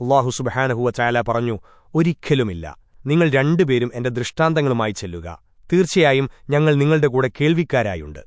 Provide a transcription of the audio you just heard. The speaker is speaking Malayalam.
അള്ളാഹു സുബഹാനഹുവ ചായാല പറഞ്ഞു ഒരിക്കലുമില്ല. നിങ്ങൾ രണ്ടുപേരും എന്റെ ദൃഷ്ടാന്തങ്ങളുമായി ചെല്ലുക. തീർച്ചയായും ഞങ്ങൾ നിങ്ങളുടെ കൂടെ കേൾവിക്കാരായുണ്ട്.